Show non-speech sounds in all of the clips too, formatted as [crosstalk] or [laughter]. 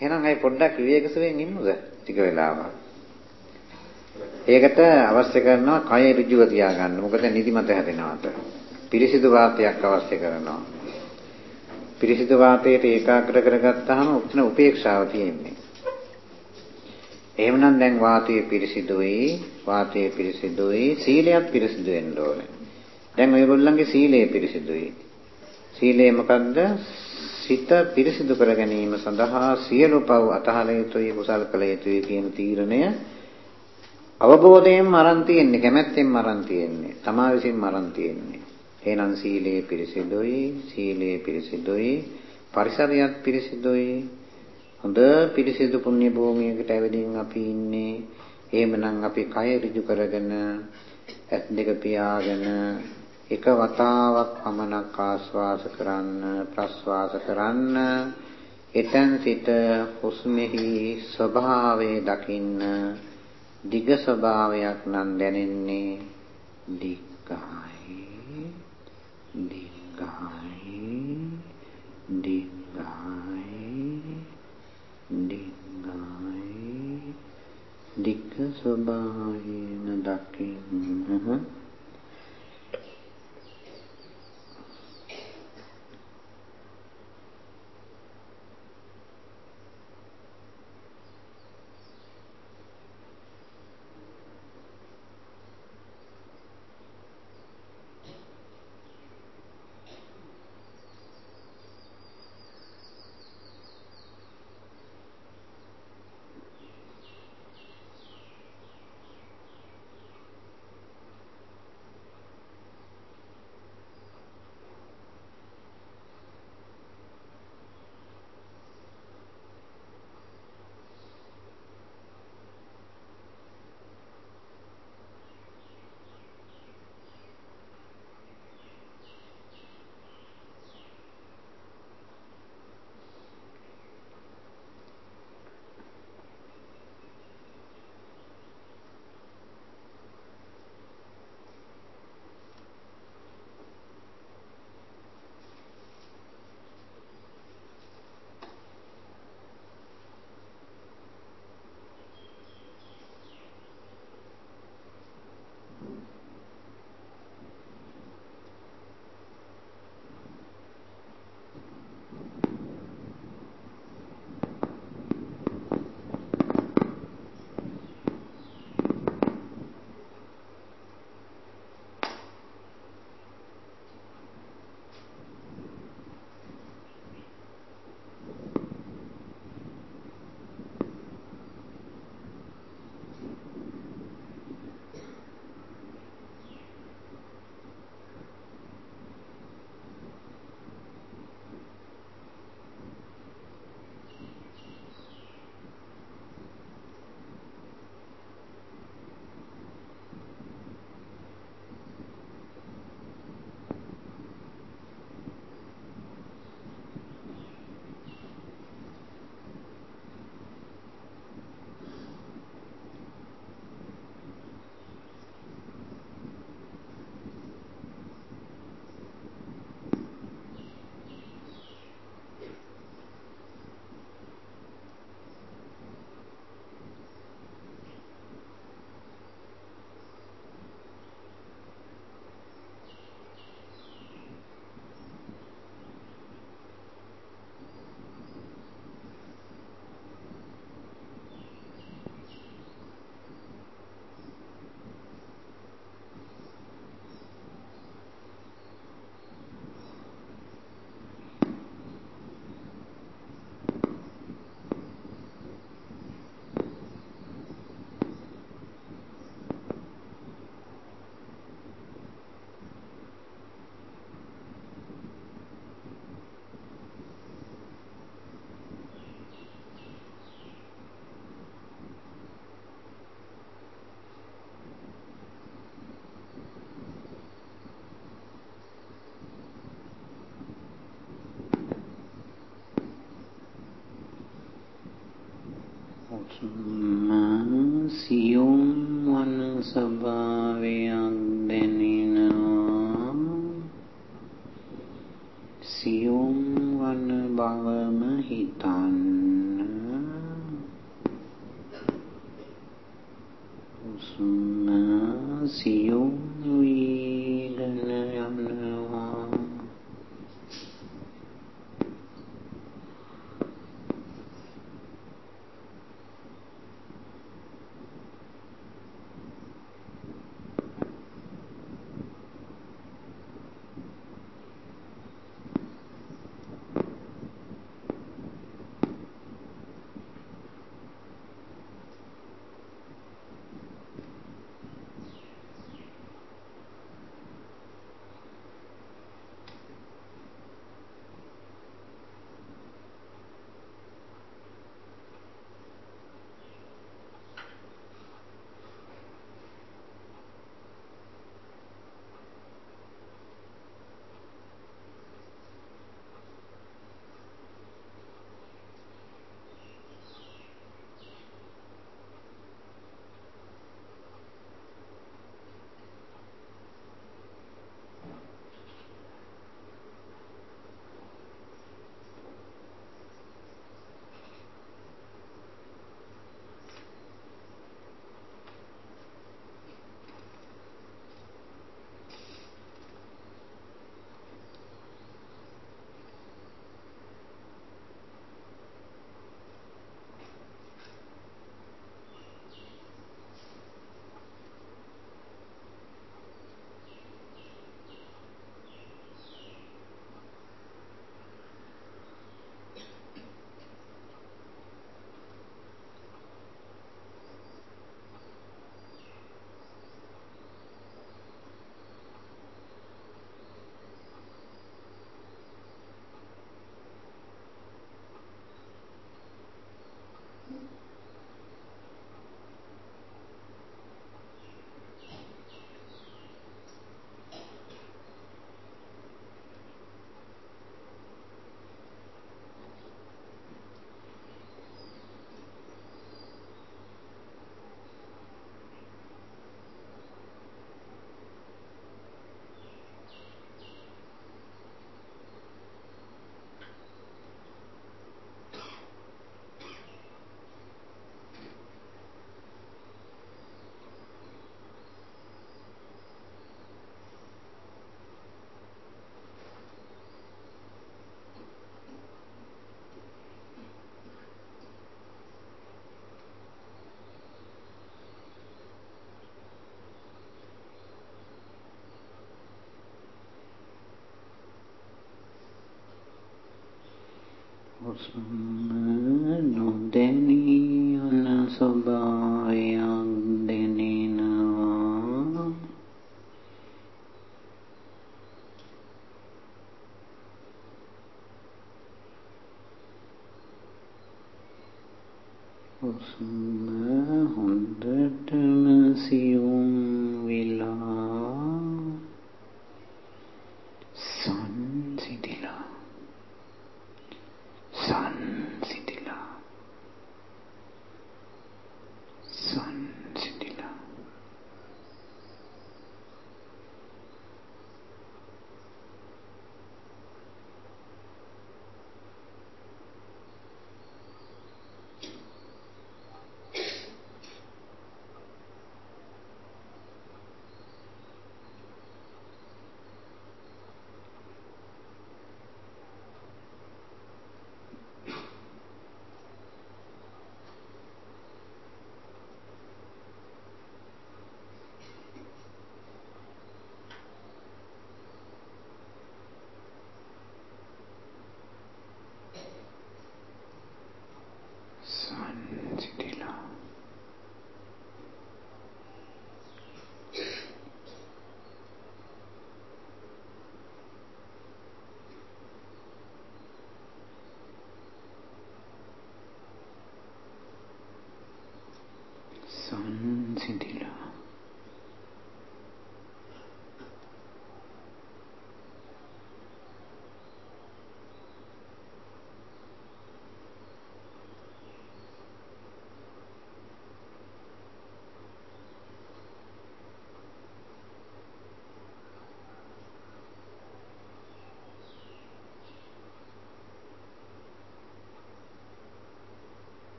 එහෙනම් අය පොඩ්ඩක් විවේකසුවෙන් ඉන්නද ටික වෙලාවක්. ඒකට අවශ්‍ය කරනවා කය ඍජුව තියාගන්න. මොකද නිදිමත හැදෙනවාට. පිරිසිදු වාතයක් අවශ්‍ය කරනවා. පිරිසිදු වාතයට ඒකාග්‍ර කරගත්තාම උත්න උපේක්ෂාව තියෙන්නේ. එහෙමනම් දැන් වාතය පිරිසිදුයි, වාතය පිරිසිදුයි, සීලයක් පිරිසිදු වෙන්න ඕනේ. දැන් ඔයගොල්ලන්ගේ සීලය පිරිසිදුයි. සීලය මොකද්ද? සිත පිරිසිදු කර ගැනීම සඳහා සියලු පව් අතහල යුතුයි, කුසල් කළ යුතුයි කියන තීරණය අවබෝධයෙන්ම අරන් තියෙන්නේ, කැමැත්තෙන්ම අරන් තියෙන්නේ, තමා විසින්ම අරන් තියෙන්නේ. එහෙනම් සීලය පිරිසිදුයි, සීලය පිරිසිදුයි, පරිසරයත් පිරිසිදුයි, හොඳ පිරිසිදු පුණ්‍ය භූමියකට ඇවිදින් අපි ඉන්නේ. එහෙමනම් අපි කය ඍජු කරගෙන ඇස් දෙක පියාගෙන එක වතාවක් පමණක් ආශ්වාස කරන්න ප්‍රශ්වාස කරන්න එතෙන් සිට හුස්මෙහි ස්වභාවය දකින්න දිග ස්වභාවයක් නම් දැනෙන්නේ දිග්ගයි දිග්ගයි දිග්ගයි දිග්ගයි දිග්ග ස්වභාවයෙන් දකින්න Hmm.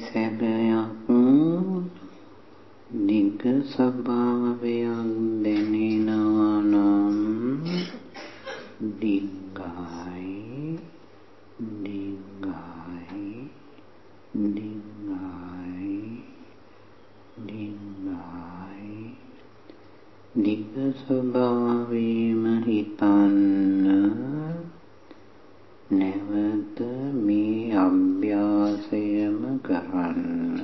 සැබයක් දිග ස්වභාවයක් දැනෙනවා නම් දිග්ගයි දිග්ගයි දිග්ගයි දිග්ගයි දිග ස්වභාවයම හිතන්න නැවත 跟。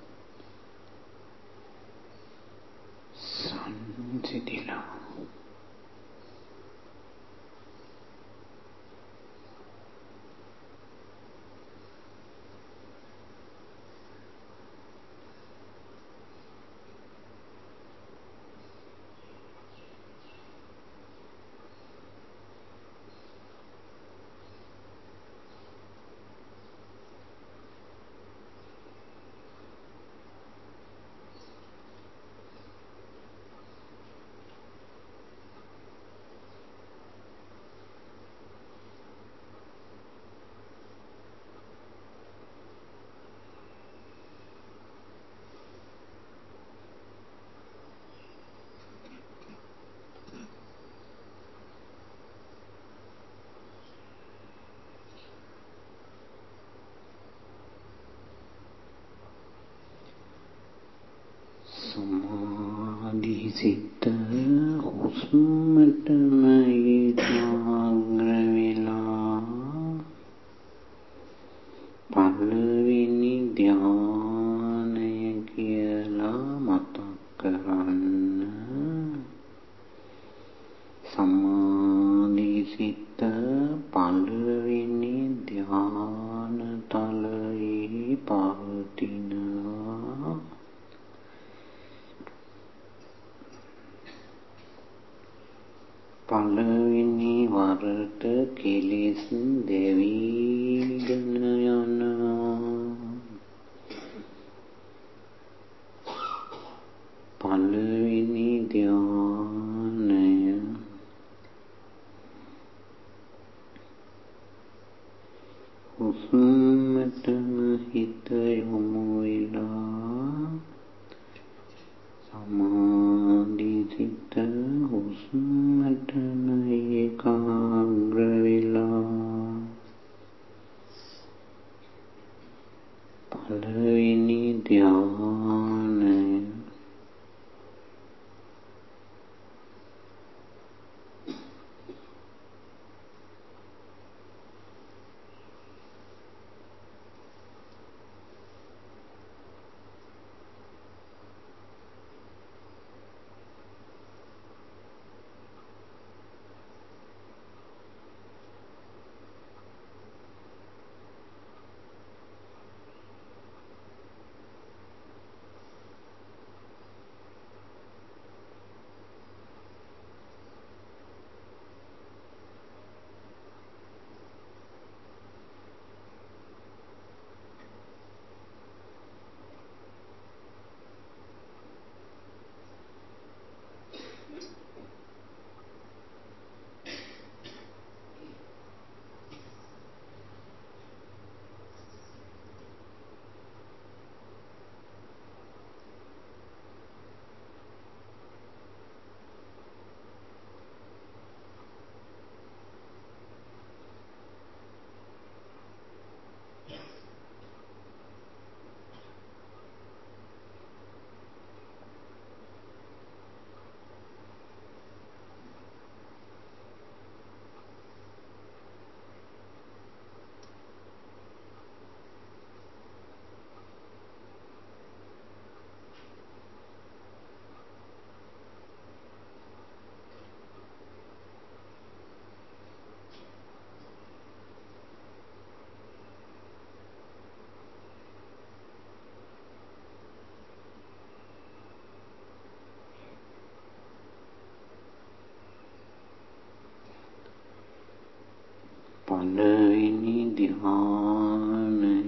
පළවෙනි ධ්‍යානය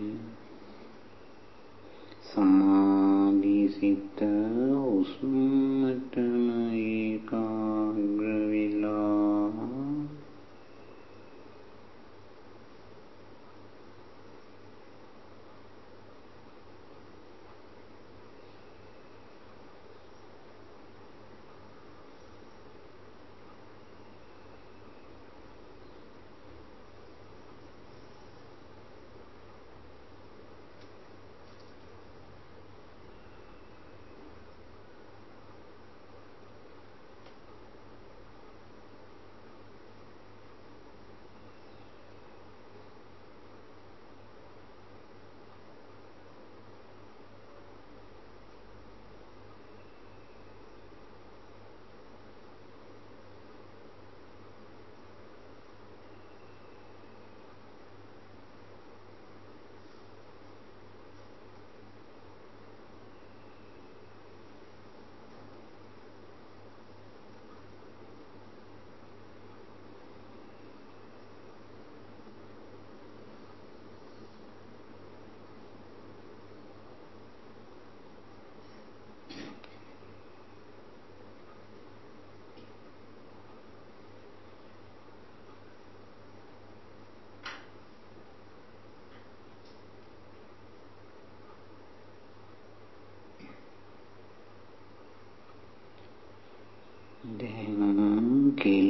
සමාධි සිත හුස්මටම de que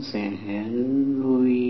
sẽ lui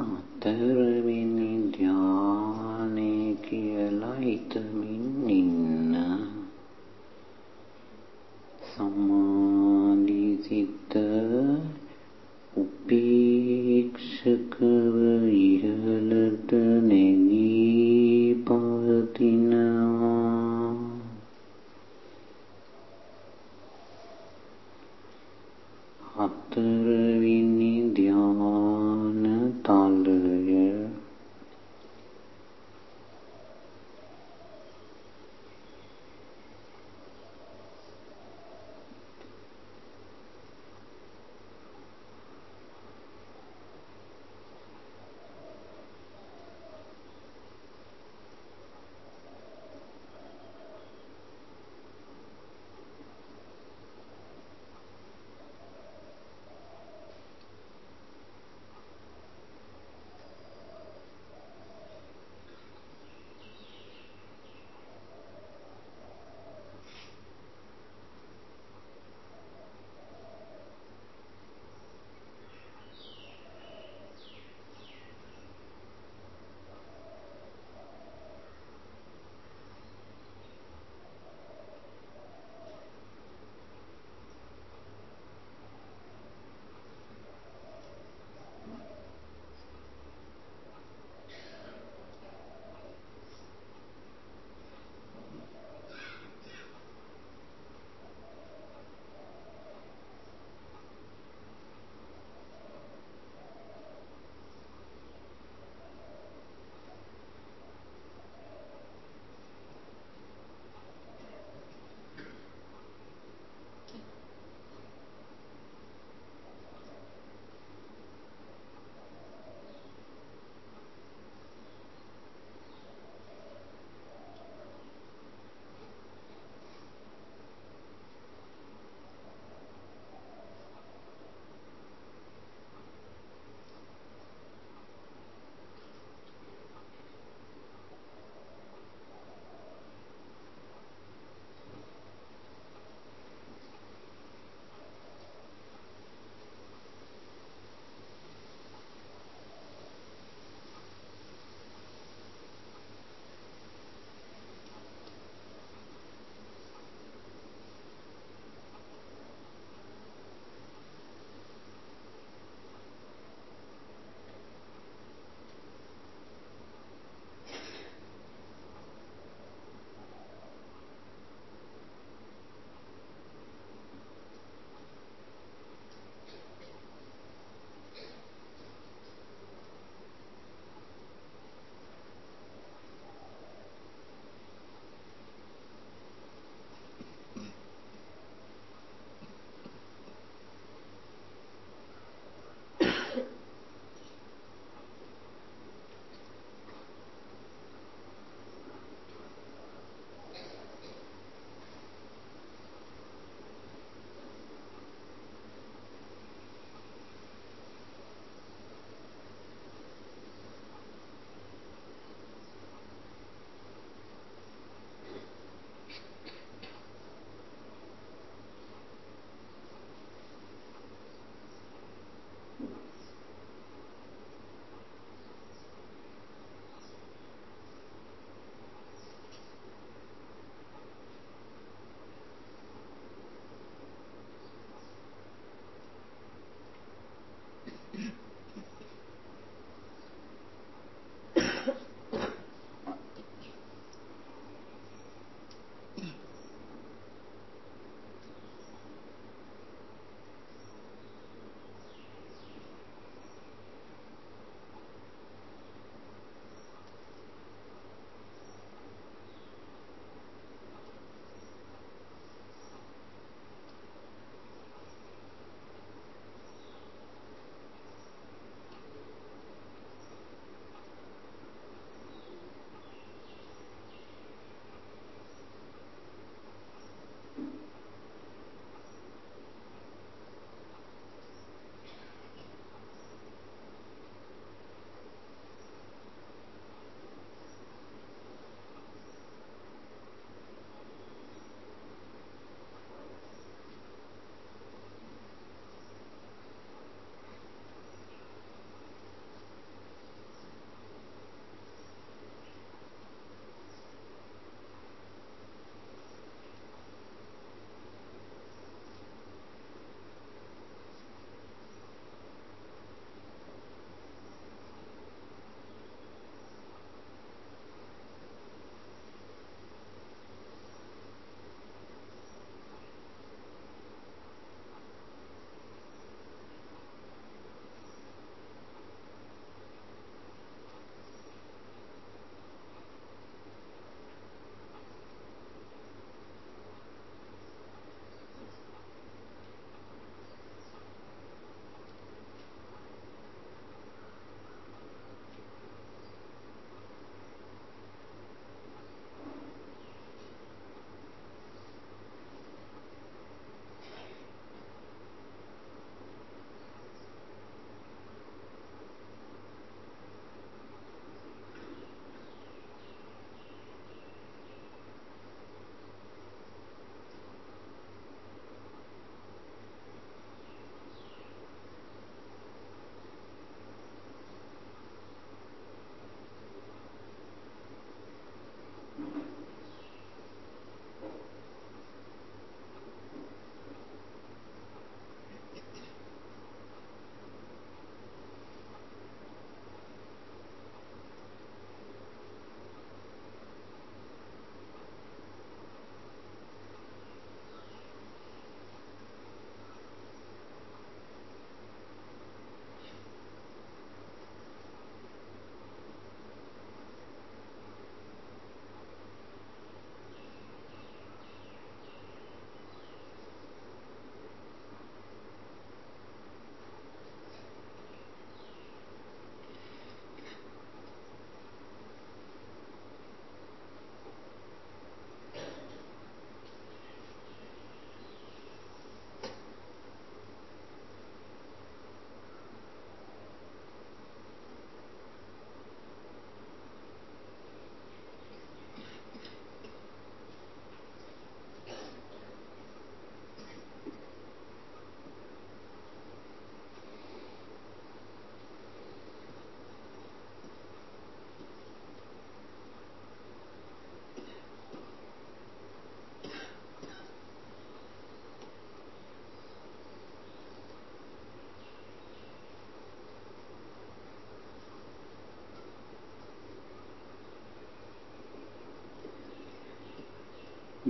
හතරවෙනි ධ්‍යානෙ කියලා හිතමින් ඉන්න සමාධි සිත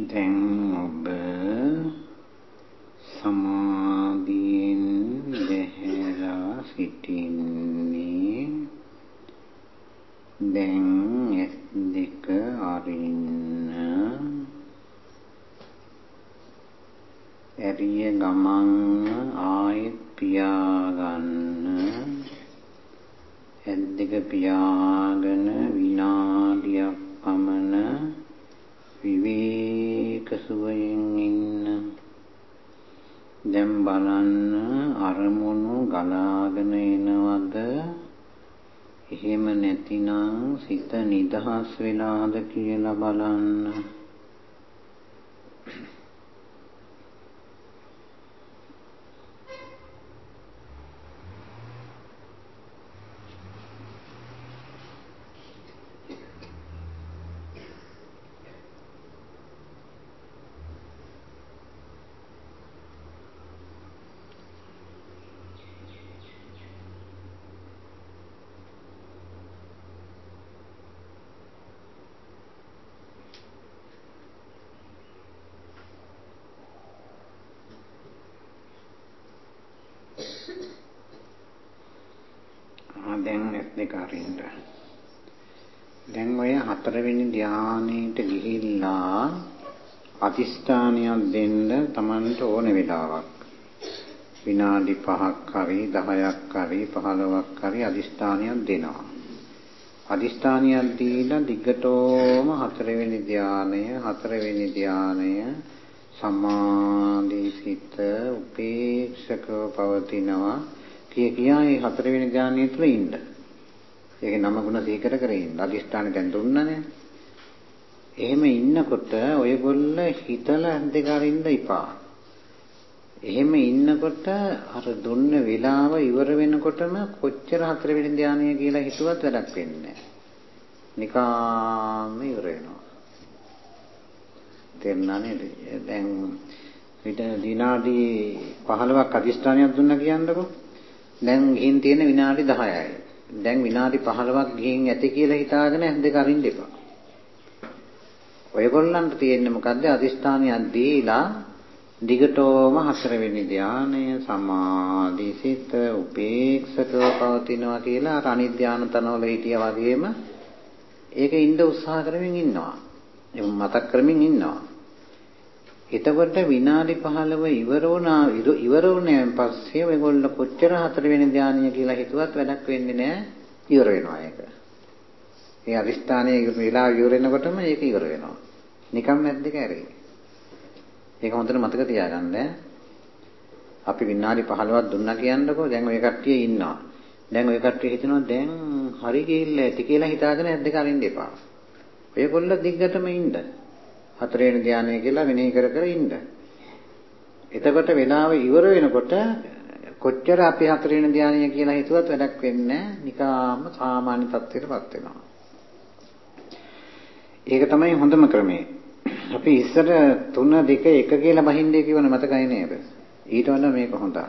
දැන් ඔබ සමාධියෙන් බැහැලා සිටින්නේ දැන් ඇස් දෙක අරින්න ඇරිය ගමන් ආයෙත් පියාගන්න ඇස් දෙක පියාගෙන විනාඩියක් පමණ විවේක සුවයෙන් ඉන්න දැන් බලන්න අරමුණු ගලාගෙන එනවද එහෙම නැතිනම් සිත නිදහස් වෙලාද කියලා බලන්න දෙක අරින්න. දැන් ඔය හතරවෙනි ධානයේට ගිහිල්ලා අදිෂ්ඨානයක් දෙන්න Tamanට ඕන වෙලාවක්. විනාඩි 5ක් හරි 10ක් හරි 15ක් හරි අදිෂ්ඨානයක් දෙනවා. අදිෂ්ඨානයක් දීලා දිගටම හතරවෙනි ධානය හතරවෙනි ධානය සමාධි සිත උපේක්ෂකව පවතිනවා කිය කියා මේ හතරවෙනි ධානය තුල ඉන්න. ඒකේ නම ගුණ සීකර කර ඉන්න. අදිෂ්ඨාන දැන් දුන්නනේ. එහෙම ඉන්නකොට ඔයගොල්ල හිතලා දෙක අරින්න එපා. එහෙම ඉන්නකොට අර දුන්න වෙලාව ඉවර වෙනකොටම කොච්චර හතරවෙනි ධානය කියලා හිතුවත් වැඩක් වෙන්නේ නැහැ. නිකාම ඉවර වෙනවා. තේරුණා නේද? දැන් විතර විනාඩි 15ක් අදිෂ්ඨානයක් දුන්නා කියන්නකෝ. දැන් ගිහින් තියෙන විනාඩි 10යි. දැන් විනාඩි 15ක් ගිහින් ඇති කියලා හිතාගෙන ඇස් දෙක අරින්න එපා. ඔයගොල්ලන්ට තියෙන්නේ මොකද්ද? අදිස්ථානියක් දීලා දිගටම හතරවෙනි ධානය සමාධිසිත උපේක්ෂකව පවතිනවා කියලා අර අනිත් ධාන තනවල හිටියා වගේම ඒක ඉන්න උත්සාහ කරමින් ඉන්නවා. ඒක මතක් කරමින් ඉන්නවා. එතකොට විනාඩි 15 ඉවර වුණා ඉවර වුණාන් පස්සේ මේගොල්ලෝ කොච්චර හතරවෙනි ධානය කියලා හිතුවත් වැඩක් වෙන්නේ නැහැ ඉවර වෙනවා ඒක. ඒ අදිස්ථානයේ වෙලා ඉවර වෙනකොටම ඒක ඉවර වෙනවා. නිකම් නැද්ද කැරේ. ඒක හොඳට මතක තියාගන්න. අපි විනාඩි 15ක් දුන්නා කියන්නකෝ දැන් ඔය කට්ටිය ඉන්නවා. දැන් ඔය කට්ටිය හිතනවා දැන් හරි ගිහිල්ලා ඇති කියලා හිතාගෙන ඇද්ද කලින් දෙපා. ඔයගොල්ලෝ දිග්ගටම ඉන්න. හතරවෙනි ධානය කියලා මෙනෙහි කර කර ඉන්න. එතකොට වෙලාව ඉවර වෙනකොට කොච්චර අපි හතරවෙනි ධානය කියලා හිතුවත් වැඩක් වෙන්නේ නිකාම සාමාන්‍ය තත්ත්වයටපත් වෙනවා. ඒක තමයි හොඳම ක්‍රමය. අපි ඉස්සර 3 2 1 කියලා බහින්නේ කියවන මතකයි නේද? ඊට වඩා මේක හොඳයි.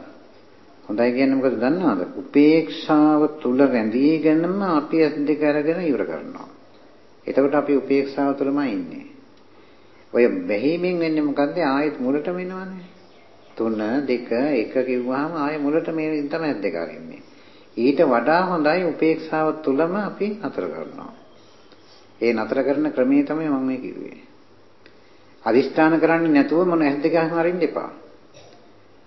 හොඳයි කියන්නේ මොකද දන්නවද? උපේක්ෂාව තුල රැඳීගෙනම අපි ඇස් දෙක අරගෙන ඉවර කරනවා. එතකොට අපි උපේක්ෂාව තුලමයි ඉන්නේ. ඔය බැහිමින් වෙන්නේ මොකද්ද? ආයෙත් මුලටම එනවනේ. 3 2 1 කිව්වහම ආයෙ මුලට මේ තමයි දෙක අරින්නේ. ඊට වඩා හොඳයි උපේක්ෂාව තුලම අපි නතර කරනවා. ඒ නතර කරන ක්‍රමයේ තමයි මම මේ කිව්වේ. අදිෂ්ඨාන කරන්නේ නැතුව මොන ඇස් දෙක අරින්න එපා.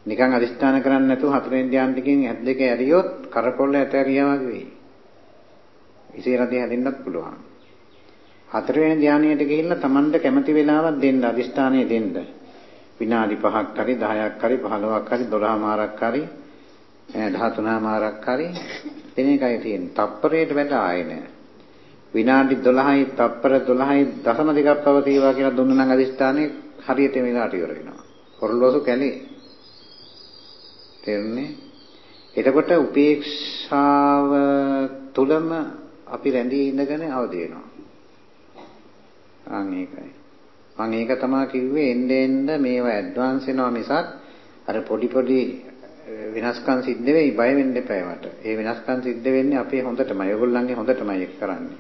නිකන් අදිෂ්ඨාන කරන්නේ නැතුව හතරෙන් ධ්‍යාන ටිකෙන් ඇස් දෙක ඇරියොත් කරකොල්ල ඇතරියා වගේ වෙයි. ඉසේ රදී හැදෙන්නත් පුළුවන්. හතරවෙනි ධානයට ගිහිල්ලා Tamanට කැමති වෙලාවක් දෙන්න අදිෂ්ඨානය දෙන්න. විනාඩි 5ක් හරි 10ක් හරි 15ක් හරි 12 මාරක් හරි 13 මාරක් හරි දෙන එකයි තියෙන්නේ. තප්පරයට වැඩ ආයේ නෑ. විනාඩි 12යි තප්පර 12යි දශම දෙකක් පවතිවා කියලා දුන්න නම් අදිෂ්ඨානේ හරියට මේලාට ඉවර වෙනවා. කොරළොසු කැලේ. තේරුණේ? එතකොට උපේක්ෂාව තුලම අපි රැඳී ඉඳගෙන අවදි වෙනවා. අන් ඒකයි. මම ඒක තමයි කිව්වේ එන්න එන්න මේවා ඇඩ්වාන්ස් වෙනවා මිසක් අර පොඩි පොඩි වෙනස්කම් සිද්ධ වෙයි බය වෙන්න එපා ඒවට. ඒ වෙනස්කම් සිද්ධ වෙන්නේ අපේ හොඳටමයි. ඔයගොල්ලන්ගේ හොඳටමයි ඒක කරන්නේ.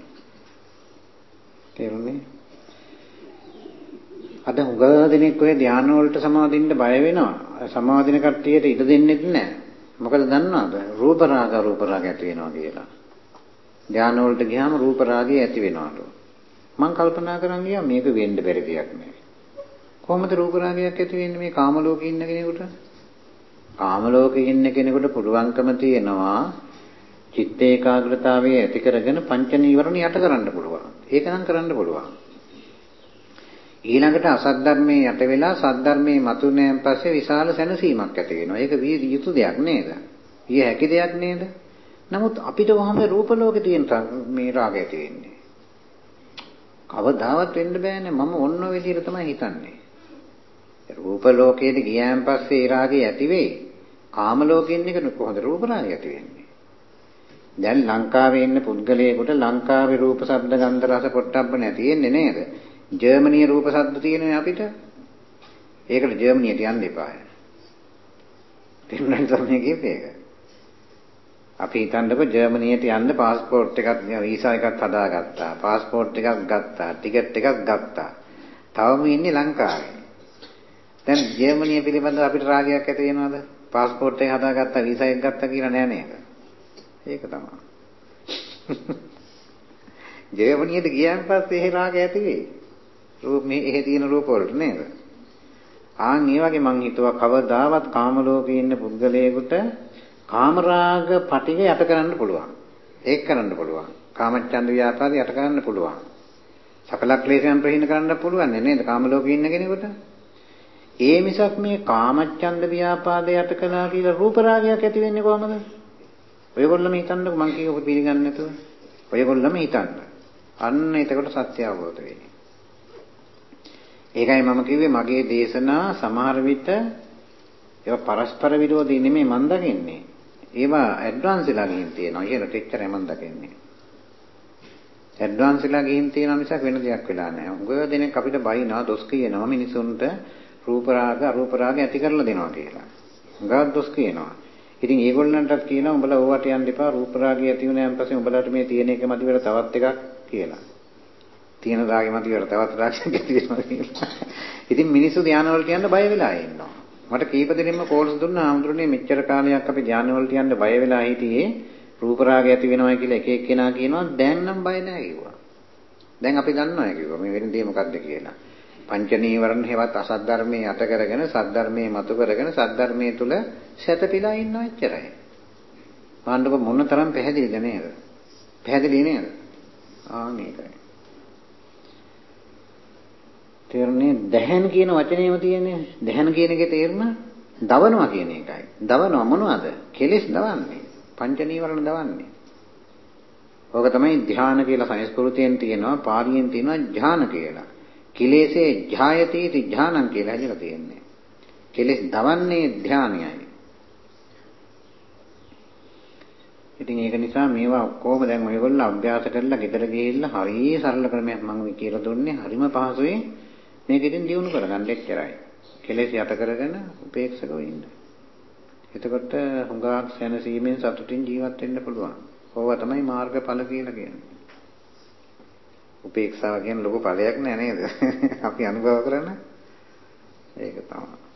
තේරුණේ? අද හුඟ දෙනෙක් ඔය ධානය වලට සමාදින්න බය වෙනවා. සමාදින කට්ටියට ඉඩ දෙන්නේ නැහැ. මොකද දන්නවද? රූප රාග රූප රාග ඇති වෙනවා කියලා. ධානය වලට ගියාම රූප රාගය ඇති වෙනවලු. මම කල්පනා කරන් ගියා මේක වෙන්න බැරි දෙයක් නෙවෙයි. කොහොමද රූප රාගයක් ඇති වෙන්නේ මේ කාම ලෝකේ ඉන්න කෙනෙකුට? කාම ලෝකේ ඉන්න කෙනෙකුට පුළුවන්කම තියෙනවා චිත්ත ඒකාග්‍රතාවය ඇති කරගෙන පංච නීවරණ යට කරන්න පුළුවන්. ඒක නම් කරන්න පුළුවන්. ඊළඟට අසද්ධර්මයේ යට වෙලා සද්ධර්මයේ මතුනෑන් පස්සේ විශාල සැනසීමක් ඇති වෙනවා. ඒක විය යුතු දෙයක් නේද? විය හැකි දෙයක් නේද? නමුත් අපිට වහම රූප ලෝකේ තියෙන මේ රාගය තියෙන්නේ. කවදාවත් වෙන්න බෑනේ. මම ඔන්න ඔය විදිහට තමයි හිතන්නේ. රූප ලෝකයට ගියන් පස්සේ ඒ රාගය ඇති වෙයි. කාම ලෝකෙ ඉන්න එක කොහොමද රූප රාගය ඇති වෙන්නේ? දැන් ලංකාවේ ඉන්න පුද්ගලයෙකුට ලංකාවේ රූප ශබ්ද ගන්ධ රස පොට්ටබ්බ නැතිෙන්නේ නේද? ජර්මනියේ රූප ශබ්ද තියෙනනේ අපිට. ඒකට ජර්මනියට යන්න එපාය. තේරුණාද මේ කියපේක? අපි හිතන්නකො ජර්මනියට යන්න પાස්පෝර්ට් එකක් වීසා එකක් හදාගත්තා. પાස්පෝර්ට් එකක් ගත්තා. ටිකට් එකක් ගත්තා. තවම ඉන්නේ ලංකාවේ. දැන් ජර්මනිය පිළිබඳව අපිට රාගයක් ඇති වෙනවද? પાස්පෝර්ට් එක හදාගත්තා, වීසා එකක් ගත්තා කියලා නෑ නේද? ඒක තමයි. [laughs] ජර්මනියට ගියන් පස්සේ එහෙ රාග ඇති වෙයි. රූප මේ එහෙ තියෙන රූප වලට නේද? ආන් ඒ වගේ මං හිතුවා කවදාවත් කාම ලෝකේ ඉන්න පුද්ගලයෙකුට කාමරාග පටිග යට කරන්න පුළුවන්. ඒක කරන්න පුළුවන්. කාමච්ඡන්ද ව්‍යාපාද යට කරන්න පුළුවන්. සකල ක්ලේශයන් ප්‍රහීන කරන්න පුළුවන් නේද? කාම ලෝකේ ඉන්න කෙනෙකුට. ඒ මිසක් මේ කාමච්ඡන්ද ව්‍යාපාද යට කළා කියලා රූප රාගයක් ඇති වෙන්නේ කොහමද? ඔයගොල්ලෝම හිතන්නකෝ මං කියව පිළිගන්නේ නැතුව. ඔයගොල්ලෝම හිතන්න. අන්න එතකොට සත්‍ය අවබෝධ වෙන්නේ. ඒකයි මම කිව්වේ මගේ දේශනා සමහර විට ඒවා පරස්පර විරෝධී නෙමෙයි මම දකින්නේ. ඒවා ඇඩ්වාන්ස්ලා ගිහින් තියෙනවා. ඉහළට එච්චරයි මම දකින්නේ. ඇඩ්වාන්ස්ලා ගිහින් තියෙනවා මිසක් වෙන දෙයක් වෙලා නැහැ. උගව දෙනෙක් අපිට බයිනවා දොස් කියනවා මිනිසුන්ට රූප රාග අරූප රාග ඇති කරලා දෙනවා කියලා. උගව දොස් කියනවා. ඉතින් ඒගොල්ලන්ටත් කියනවා උඹලා ඕවට යන්න එපා රූප රාගය ඇති වුණාන් පස්සේ උඹලාට මේ තියෙන එක මදි වෙලා තවත් එකක් කියලා. තියෙන රාගෙ මත ඉවර තවත් රාගයක් ඇති වෙනවා කියලා. ඉතින් මිනිස්සු ධානය වලට යන්න බය වෙලා ඉන්නවා. මට කීප දෙනෙක්ම කෝල්ස් දුන්නා ආම්දුරනේ මෙච්චර කාලයක් අපි ධානය වලට යන්න බය වෙලා හිටියේ රූප රාගය ඇති වෙනවා කියලා එක එක්කෙනා කියනවා දැන් නම් බය නැහැ කිව්වා. දැන් අපි දන්නවා කිව්වා මේ වෙන දේ මොකද්ද කියලා. පංච නීවරණ හේවත් අසත් ධර්මයේ යට කරගෙන සත් ධර්මයේ මතු කරගෙන සත් ධර්මයේ තුල සැතපීලා ඉන්නවා එච්චරයි. මාන්නක මොන තරම් පැහැදිලිද නේද? පැහැදිලි නේද? ආ මේකයි. තේරුණේ දැහැන් කියන වචනේම තියෙන්නේ දැහැන් කියන එකේ තේරුම දවනවා කියන එකයි. දවනවා මොනවද? කෙලෙස් දවන්නේ. පංච නීවරණ දවන්නේ. ඕක තමයි ධ්‍යාන කියලා සංස්කෘතයෙන් තියෙනවා පාලියෙන් තියෙනවා ඥාන කියලා. කිලේසේ ඥායතීති ඥානං කියලා හැදලා තියෙන්නේ. කෙලෙස් දවන්නේ ධානයයි. ඉතින් ඒක නිසා මේවා ඔක්කොම දැන් ඔයගොල්ලෝ අභ්‍යාස කරලා ගෙදර ගිහිල්ලා හරිය සරල ක්‍රමයක් මම කියලා දුන්නේ හරිම පහසුවෙන් මේක ඉතින් දිනු කරගන්න එච්චරයි. කෙලෙස් යට කරගෙන උපේක්ෂකව ඉන්න. එතකොට හුඟක් සැනසීමෙන් සතුටින් ජීවත් වෙන්න පුළුවන්. ඕවා තමයි මාර්ගඵල කියලා කියන්නේ. උපේක්ෂාව කියන්නේ ලොකු ඵලයක් නෑ නේද? [laughs] අපි අනුභව කරන ඒක තමයි.